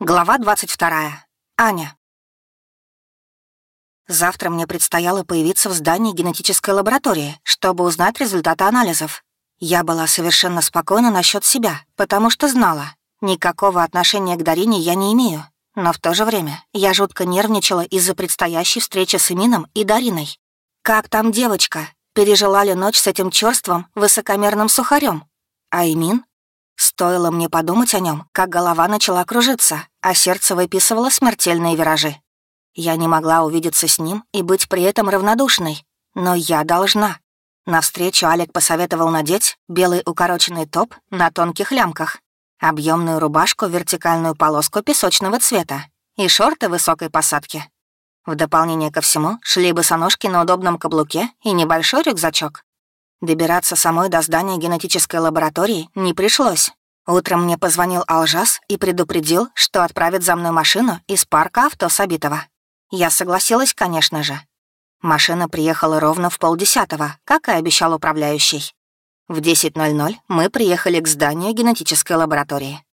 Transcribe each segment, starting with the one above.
Глава 22. Аня. Завтра мне предстояло появиться в здании генетической лаборатории, чтобы узнать результаты анализов. Я была совершенно спокойна насчет себя, потому что знала, никакого отношения к Дарине я не имею. Но в то же время я жутко нервничала из-за предстоящей встречи с Эмином и Дариной. Как там девочка? Пережила ли ночь с этим чёрством, высокомерным сухарем? А Эмин? Стоило мне подумать о нем, как голова начала кружиться, а сердце выписывало смертельные виражи. Я не могла увидеться с ним и быть при этом равнодушной, но я должна. Навстречу Алик посоветовал надеть белый укороченный топ на тонких лямках, объемную рубашку вертикальную полоску песочного цвета и шорты высокой посадки. В дополнение ко всему шли босоножки на удобном каблуке и небольшой рюкзачок. Добираться самой до здания генетической лаборатории не пришлось. Утром мне позвонил Алжас и предупредил, что отправит за мной машину из парка авто Сабитова. Я согласилась, конечно же. Машина приехала ровно в полдесятого, как и обещал управляющий. В 10.00 мы приехали к зданию генетической лаборатории.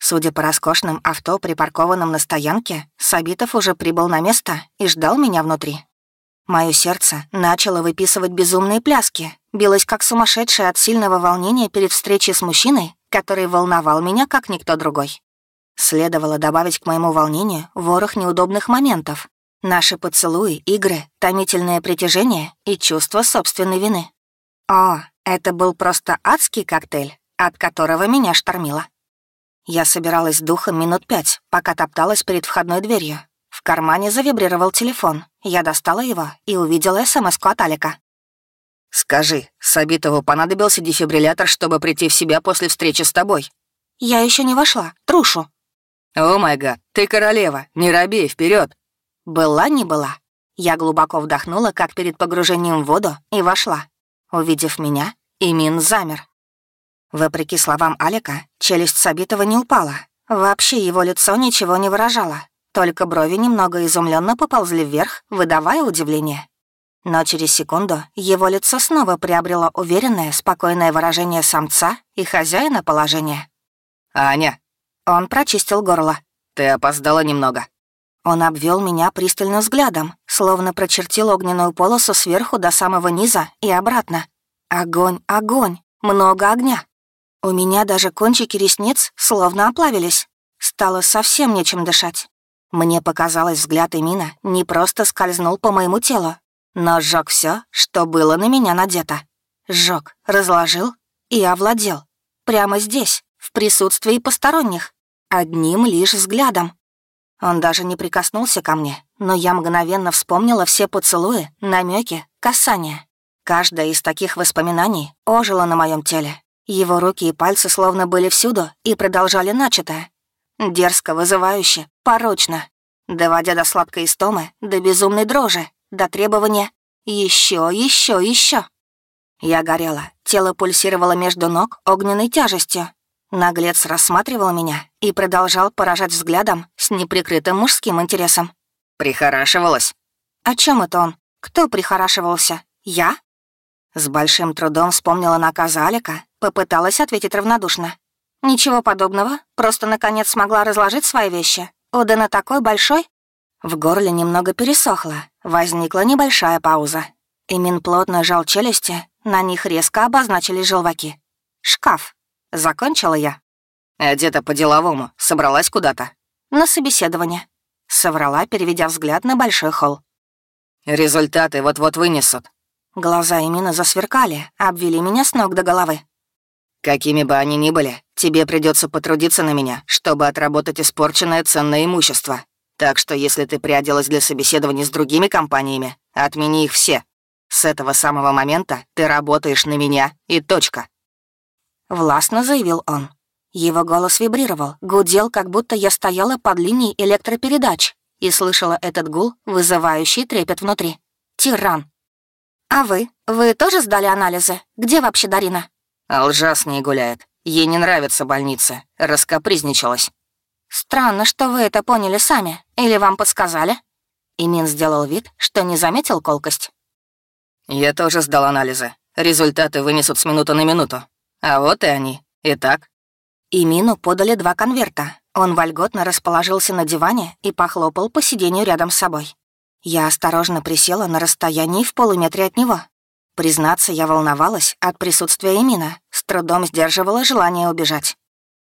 Судя по роскошным авто, припаркованным на стоянке, Сабитов уже прибыл на место и ждал меня внутри. Мое сердце начало выписывать безумные пляски, билось как сумасшедшее от сильного волнения перед встречей с мужчиной, который волновал меня, как никто другой. Следовало добавить к моему волнению ворох неудобных моментов. Наши поцелуи, игры, томительное притяжение и чувство собственной вины. О, это был просто адский коктейль, от которого меня штормило. Я собиралась духом минут пять, пока топталась перед входной дверью, в кармане завибрировал телефон. Я достала его и увидела смс от Алика. «Скажи, Сабитову понадобился дефибриллятор, чтобы прийти в себя после встречи с тобой?» «Я еще не вошла. Трушу». «О май гад, ты королева, не робей, вперед. Была не была. Я глубоко вдохнула, как перед погружением в воду, и вошла. Увидев меня, Имин замер. Вопреки словам Алика, челюсть Сабитова не упала. Вообще его лицо ничего не выражало, только брови немного изумленно поползли вверх, выдавая удивление. Но через секунду его лицо снова приобрело уверенное, спокойное выражение самца и хозяина положения. «Аня!» Он прочистил горло. «Ты опоздала немного». Он обвел меня пристальным взглядом, словно прочертил огненную полосу сверху до самого низа и обратно. Огонь, огонь, много огня. У меня даже кончики ресниц словно оплавились. Стало совсем нечем дышать. Мне показалось, взгляд Эмина не просто скользнул по моему телу, но сжег все, что было на меня надето. Сжег, разложил и овладел. Прямо здесь, в присутствии посторонних. Одним лишь взглядом. Он даже не прикоснулся ко мне, но я мгновенно вспомнила все поцелуи, намеки, касания. Каждое из таких воспоминаний ожило на моем теле. Его руки и пальцы словно были всюду и продолжали начатое. Дерзко, вызывающе, порочно, доводя до сладкой истомы, до безумной дрожи, до требования еще, еще, еще. Я горела, тело пульсировало между ног огненной тяжестью. Наглец рассматривал меня и продолжал поражать взглядом с неприкрытым мужским интересом. «Прихорашивалась?» «О чем это он? Кто прихорашивался? Я?» С большим трудом вспомнила наказ Алика, попыталась ответить равнодушно. «Ничего подобного, просто наконец смогла разложить свои вещи. У Дэна такой большой?» В горле немного пересохло, возникла небольшая пауза. Имин плотно жал челюсти, на них резко обозначились желваки. «Шкаф», — закончила я. «Одета по-деловому, собралась куда-то?» «На собеседование», — соврала, переведя взгляд на большой холл. «Результаты вот-вот вынесут». Глаза Имина засверкали, обвели меня с ног до головы. Какими бы они ни были, тебе придется потрудиться на меня, чтобы отработать испорченное ценное имущество. Так что если ты приоделась для собеседований с другими компаниями, отмени их все. С этого самого момента ты работаешь на меня и точка». Властно заявил он. Его голос вибрировал, гудел, как будто я стояла под линией электропередач и слышала этот гул, вызывающий трепет внутри. Тиран. «А вы? Вы тоже сдали анализы? Где вообще Дарина?» Алжа с ней гуляет. Ей не нравится больница. Раскопризничалась. «Странно, что вы это поняли сами. Или вам подсказали?» Имин сделал вид, что не заметил колкость. «Я тоже сдал анализы. Результаты вынесут с минуты на минуту. А вот и они. Итак». Имину подали два конверта. Он вольготно расположился на диване и похлопал по сиденью рядом с собой. Я осторожно присела на расстоянии в полуметре от него. Признаться, я волновалась от присутствия Эмина, с трудом сдерживала желание убежать.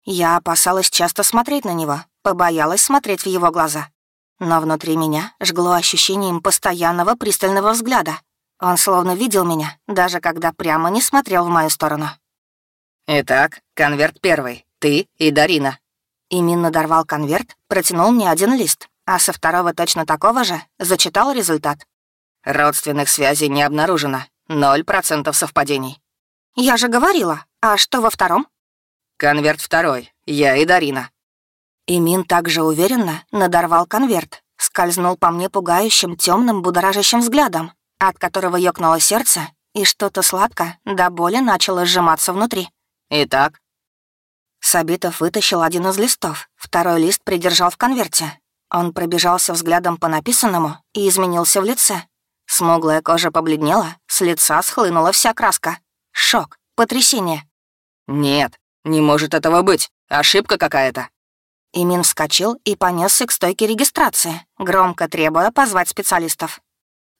Я опасалась часто смотреть на него, побоялась смотреть в его глаза. Но внутри меня жгло ощущением постоянного пристального взгляда. Он словно видел меня, даже когда прямо не смотрел в мою сторону. «Итак, конверт первый. Ты и Дарина». Имин надорвал конверт, протянул мне один лист, а со второго точно такого же зачитал результат. «Родственных связей не обнаружено. Ноль процентов совпадений». «Я же говорила. А что во втором?» «Конверт второй. Я и Дарина». Имин также уверенно надорвал конверт, скользнул по мне пугающим, темным, будоражащим взглядом, от которого ёкнуло сердце, и что-то сладко до боли начало сжиматься внутри. «Итак?» Сабитов вытащил один из листов, второй лист придержал в конверте. Он пробежался взглядом по написанному и изменился в лице. Смуглая кожа побледнела, с лица схлынула вся краска. Шок, потрясение. «Нет, не может этого быть. Ошибка какая-то». Имин вскочил и понесся к стойке регистрации, громко требуя позвать специалистов.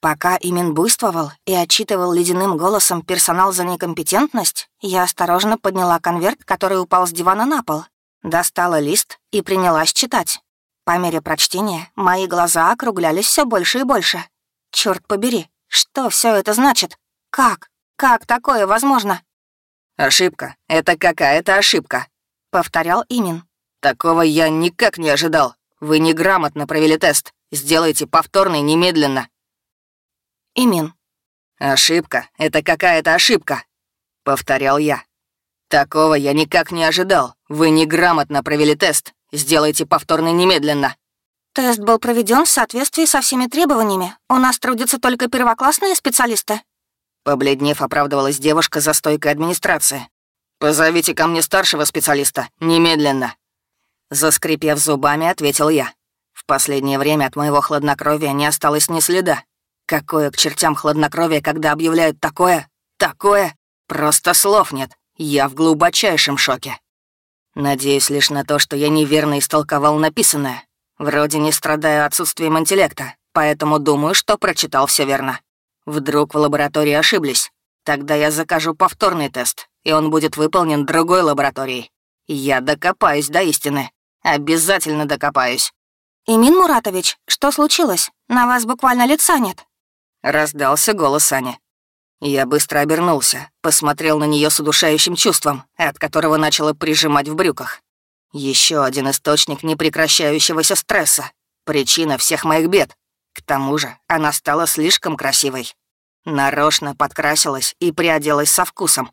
Пока Имин буйствовал и отчитывал ледяным голосом персонал за некомпетентность, я осторожно подняла конверт, который упал с дивана на пол, достала лист и принялась читать. По мере прочтения мои глаза округлялись все больше и больше. Черт побери, что все это значит? Как? Как такое возможно? «Ошибка. Это какая-то ошибка», — повторял Имин. «Такого я никак не ожидал. Вы неграмотно провели тест. Сделайте повторный немедленно». Имин. «Ошибка. Это какая-то ошибка», — повторял я. «Такого я никак не ожидал. Вы неграмотно провели тест. Сделайте повторный немедленно». Тест был проведен в соответствии со всеми требованиями. У нас трудятся только первоклассные специалисты. Побледнев, оправдывалась девушка за стойкой администрации. «Позовите ко мне старшего специалиста. Немедленно!» Заскрипев зубами, ответил я. В последнее время от моего хладнокровия не осталось ни следа. Какое к чертям хладнокровие, когда объявляют такое? Такое? Просто слов нет. Я в глубочайшем шоке. Надеюсь лишь на то, что я неверно истолковал написанное. Вроде не страдаю отсутствием интеллекта, поэтому думаю, что прочитал все верно. Вдруг в лаборатории ошиблись. Тогда я закажу повторный тест, и он будет выполнен другой лабораторией. Я докопаюсь до истины. Обязательно докопаюсь. «Имин Муратович, что случилось? На вас буквально лица нет». Раздался голос Ани. Я быстро обернулся, посмотрел на нее с удушающим чувством, от которого начало прижимать в брюках. Еще один источник непрекращающегося стресса. Причина всех моих бед. К тому же она стала слишком красивой. Нарочно подкрасилась и приоделась со вкусом.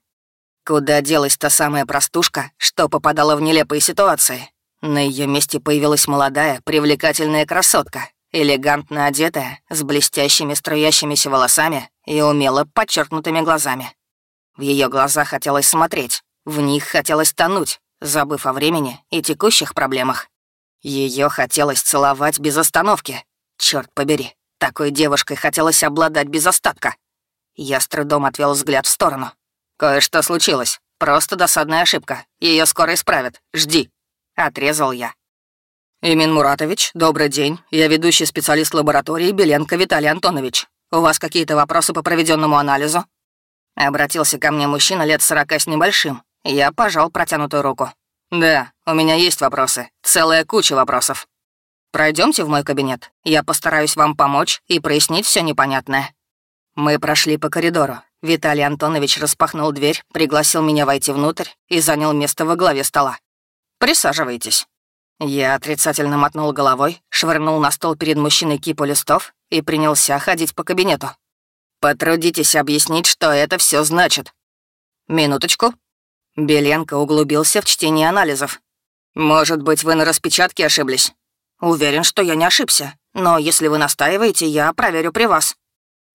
Куда делась та самая простушка, что попадала в нелепые ситуации? На ее месте появилась молодая, привлекательная красотка, элегантно одетая, с блестящими струящимися волосами и умело подчеркнутыми глазами. В ее глаза хотелось смотреть, в них хотелось тонуть, забыв о времени и текущих проблемах. Ее хотелось целовать без остановки, Черт побери, такой девушкой хотелось обладать без остатка. Я с трудом отвел взгляд в сторону. Кое-что случилось. Просто досадная ошибка. Ее скоро исправят. Жди. Отрезал я. «Имин Муратович, добрый день. Я ведущий специалист лаборатории Беленко Виталий Антонович. У вас какие-то вопросы по проведенному анализу?» Обратился ко мне мужчина лет сорока с небольшим. Я пожал протянутую руку. «Да, у меня есть вопросы. Целая куча вопросов. Пройдемте в мой кабинет. Я постараюсь вам помочь и прояснить все непонятное». Мы прошли по коридору. Виталий Антонович распахнул дверь, пригласил меня войти внутрь и занял место во главе стола. «Присаживайтесь». Я отрицательно мотнул головой, швырнул на стол перед мужчиной кипу листов и принялся ходить по кабинету. «Потрудитесь объяснить, что это все значит». «Минуточку». Беленко углубился в чтение анализов. «Может быть, вы на распечатке ошиблись?» «Уверен, что я не ошибся, но если вы настаиваете, я проверю при вас».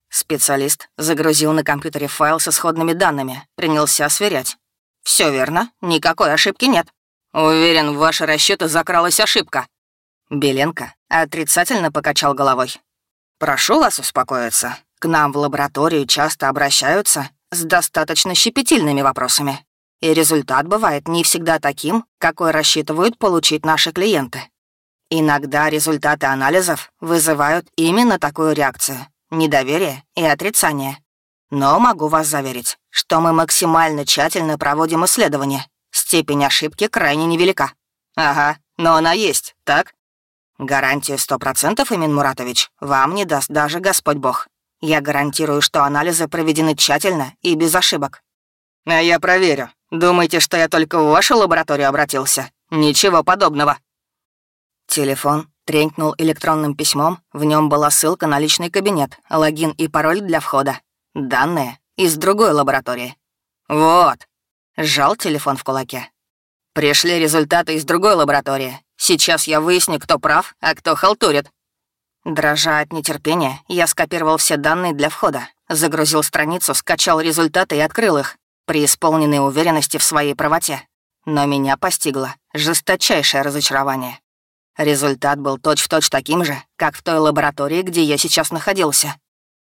Специалист загрузил на компьютере файл с исходными данными, принялся сверять. Все верно, никакой ошибки нет. Уверен, в ваши расчеты закралась ошибка». Беленко отрицательно покачал головой. «Прошу вас успокоиться. К нам в лабораторию часто обращаются с достаточно щепетильными вопросами. и результат бывает не всегда таким, какой рассчитывают получить наши клиенты. Иногда результаты анализов вызывают именно такую реакцию — недоверие и отрицание. Но могу вас заверить, что мы максимально тщательно проводим исследования. Степень ошибки крайне невелика. Ага, но она есть, так? Гарантию сто процентов, Имин Муратович, вам не даст даже Господь Бог. Я гарантирую, что анализы проведены тщательно и без ошибок. А я проверю. Думаете, что я только в вашу лабораторию обратился? Ничего подобного. Телефон тренькнул электронным письмом, в нем была ссылка на личный кабинет, логин и пароль для входа. Данные из другой лаборатории. Вот. Сжал телефон в кулаке. Пришли результаты из другой лаборатории. Сейчас я выясню, кто прав, а кто халтурит. Дрожа от нетерпения, я скопировал все данные для входа, загрузил страницу, скачал результаты и открыл их, при исполненной уверенности в своей правоте. Но меня постигло жесточайшее разочарование. Результат был точь-в-точь точь таким же, как в той лаборатории, где я сейчас находился.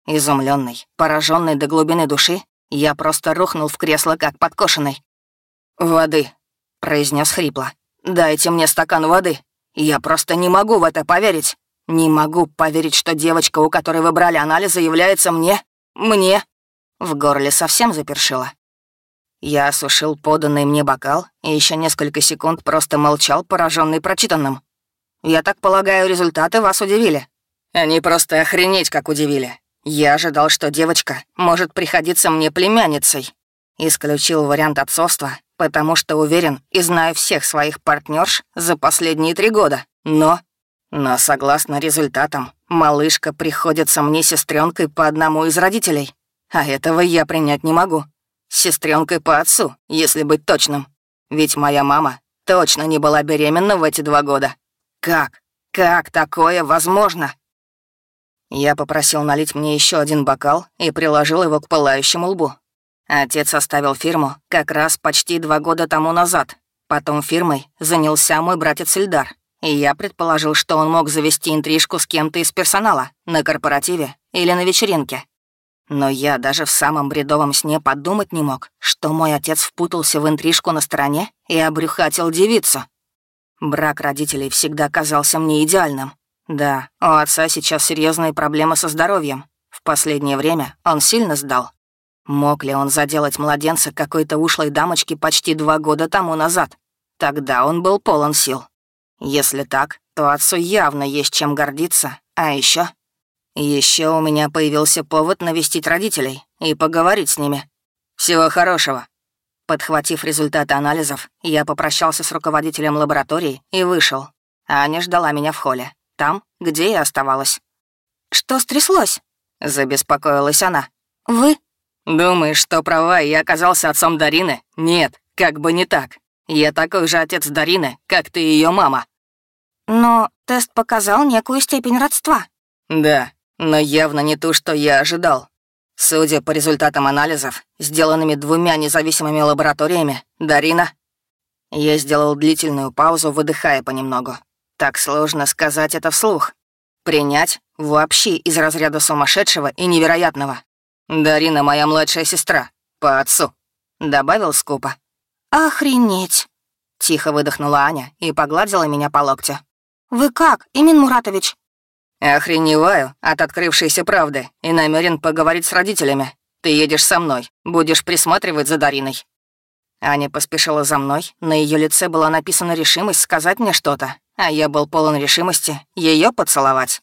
Изумленный, пораженный до глубины души, я просто рухнул в кресло, как подкошенный. «Воды», — произнес хрипло. «Дайте мне стакан воды. Я просто не могу в это поверить. Не могу поверить, что девочка, у которой вы брали анализы, является мне... мне...» В горле совсем запершило. Я осушил поданный мне бокал и еще несколько секунд просто молчал, пораженный прочитанным. «Я так полагаю, результаты вас удивили?» «Они просто охренеть как удивили. Я ожидал, что девочка может приходиться мне племянницей. Исключил вариант отцовства, потому что уверен и знаю всех своих партнерш за последние три года. Но... Но согласно результатам, малышка приходится мне сестренкой по одному из родителей. А этого я принять не могу. Сестренкой по отцу, если быть точным. Ведь моя мама точно не была беременна в эти два года. Как? Как такое возможно? Я попросил налить мне еще один бокал и приложил его к пылающему лбу. Отец оставил фирму как раз почти два года тому назад. Потом фирмой занялся мой братец Ильдар, и я предположил, что он мог завести интрижку с кем-то из персонала на корпоративе или на вечеринке. Но я даже в самом бредовом сне подумать не мог, что мой отец впутался в интрижку на стороне и обрюхатил девицу. Брак родителей всегда казался мне идеальным, да, у отца сейчас серьезные проблемы со здоровьем. В последнее время он сильно сдал. Мог ли он заделать младенца какой-то ушлой дамочки почти два года тому назад? Тогда он был полон сил. Если так, то отцу явно есть чем гордиться. А еще, еще у меня появился повод навестить родителей и поговорить с ними. Всего хорошего. Подхватив результаты анализов, я попрощался с руководителем лаборатории и вышел. Аня ждала меня в холле там, где я оставалась. «Что стряслось?» — забеспокоилась она. «Вы?» «Думаешь, что права, и я оказался отцом Дарины? Нет, как бы не так. Я такой же отец Дарины, как ты ее мама». «Но тест показал некую степень родства». «Да, но явно не ту, что я ожидал. Судя по результатам анализов, сделанными двумя независимыми лабораториями, Дарина...» Я сделал длительную паузу, выдыхая понемногу. Так сложно сказать это вслух. Принять вообще из разряда сумасшедшего и невероятного. Дарина моя младшая сестра, по отцу», — добавил скупо. «Охренеть!» — тихо выдохнула Аня и погладила меня по локтю. «Вы как, Имин Муратович?» «Охреневаю от открывшейся правды и намерен поговорить с родителями. Ты едешь со мной, будешь присматривать за Дариной». Аня поспешила за мной, на ее лице была написана решимость сказать мне что-то, а я был полон решимости ее поцеловать.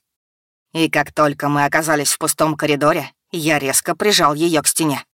И как только мы оказались в пустом коридоре, я резко прижал ее к стене.